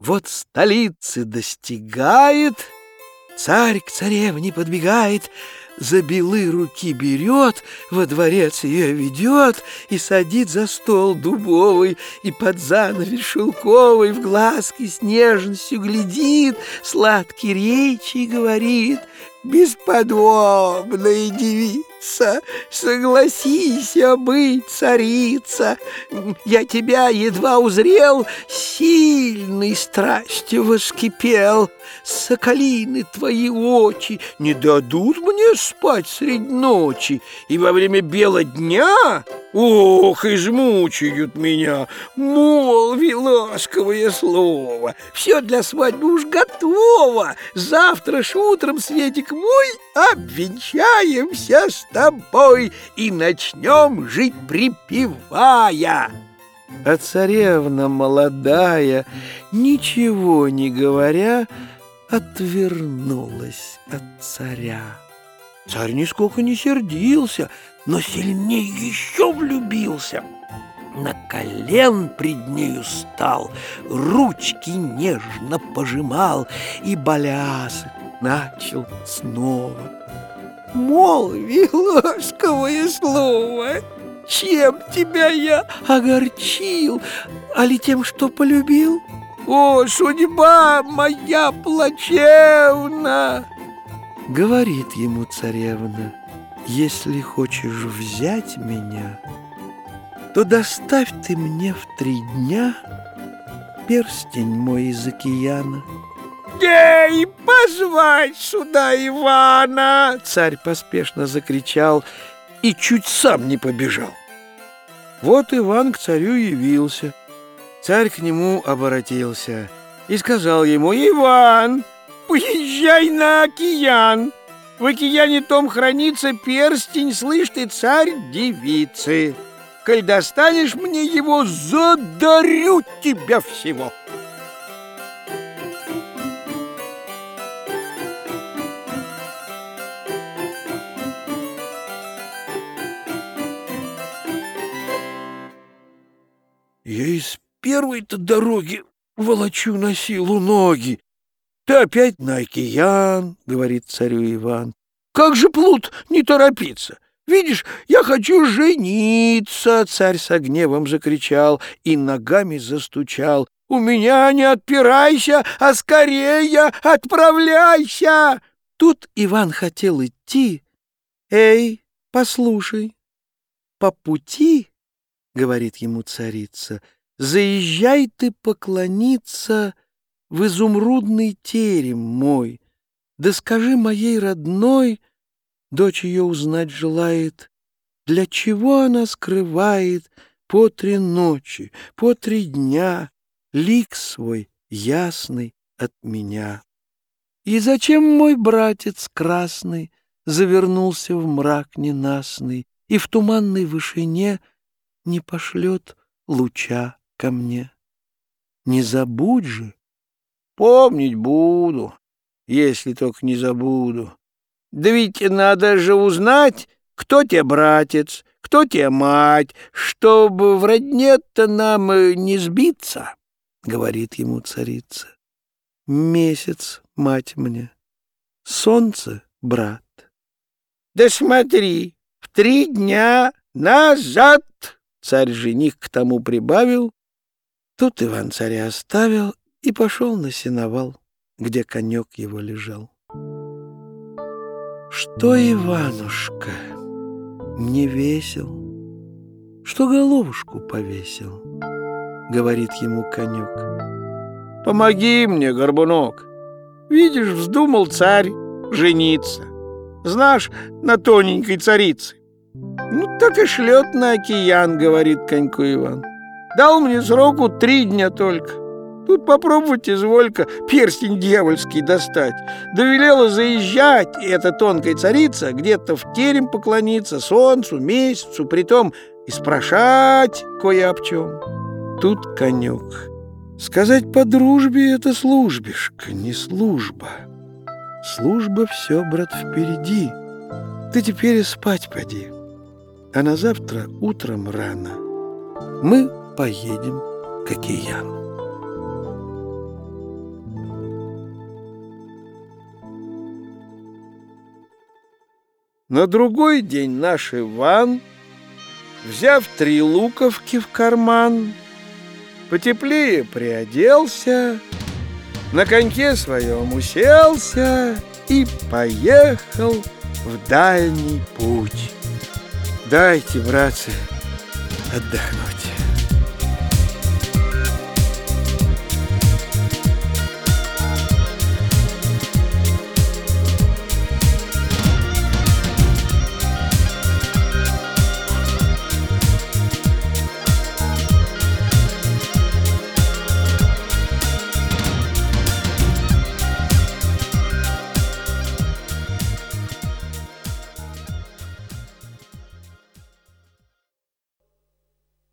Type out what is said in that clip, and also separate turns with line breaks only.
Вот столицы достигает, царь к царевне подбегает, за белы руки берет, во дворец ее ведет и садит за стол дубовый, и под занавес шелковый в глазки с нежностью глядит, сладкий речи говорит, бесподобная девица, согласись быть царица. Я тебя едва узрел, сильной страстью воскипел. Соколины твои очи не дадут мне спать средь ночи, и во время бела дня Ох, измучают меня, молви ласковое слово. Все для свадьбы уж готово. Завтра ж утром, Светик мой, обвенчаемся с тобой и начнем жить припевая. А царевна молодая, ничего не говоря, отвернулась от царя. Царь нисколько не сердился, но сильнее еще влюбился. На колен пред нею стал, ручки нежно пожимал и баляс начал снова. Молви ласковое слово, чем тебя я огорчил, а ли тем, что полюбил? О, судьба моя плачевна! Говорит ему царевна, если хочешь взять меня, то доставь ты мне в три дня перстень мой из океана. «Ей, позвать сюда Ивана!» Царь поспешно закричал и чуть сам не побежал. Вот Иван к царю явился. Царь к нему обратился и сказал ему, «Иван, поезжай на океан. В океане том хранится перстень, слышь ты, царь девицы. Коль достанешь мне его, задарю тебя всего. Я из первой-то дороги волочу на силу ноги, ты опять на океан, — говорит царю Иван. Как же, плут, не торопиться? Видишь, я хочу жениться, — царь со гневом закричал и ногами застучал. У меня не отпирайся, а скорее отправляйся. Тут Иван хотел идти. Эй, послушай, по пути, — говорит ему царица, — заезжай ты поклониться в изумрудный терем мой. Да скажи моей родной, дочь ее узнать желает, для чего она скрывает по три ночи, по три дня лик свой ясный от меня. И зачем мой братец красный завернулся в мрак ненастный и в туманной вышине не пошлет луча ко мне? Не забудь же, Помнить буду, если только не забуду. Да ведь надо же узнать, кто тебе братец, кто тебе мать, чтобы в родне-то нам не сбиться, — говорит ему царица. Месяц, мать мне, солнце, брат. Да смотри, в три дня назад царь-жених к тому прибавил. Тут Иван царя оставил и пошел на сеновал, где конек его лежал. Что, Иванушка, мне весел, что головушку повесил, говорит ему конек. Помоги мне, горбунок, видишь, вздумал царь жениться, знаешь, на тоненькой царице. Ну, так и шлет на океан, говорит коньку Иван. Дал мне сроку три дня только. Тут попробовать изволька перстень дьявольский достать. Довелела заезжать эта тонкая царица где-то в терем поклониться солнцу, месяцу, притом и спрашать кое об чем. Тут конек. Сказать по дружбе — это службишка, не служба. Служба все, брат, впереди. Ты теперь и спать поди. А на завтра утром рано мы поедем к океану. На другой день наш Иван, взяв три луковки в карман, потеплее приоделся, на коньке своем уселся и поехал в дальний путь. Дайте, братцы, отдохнуть.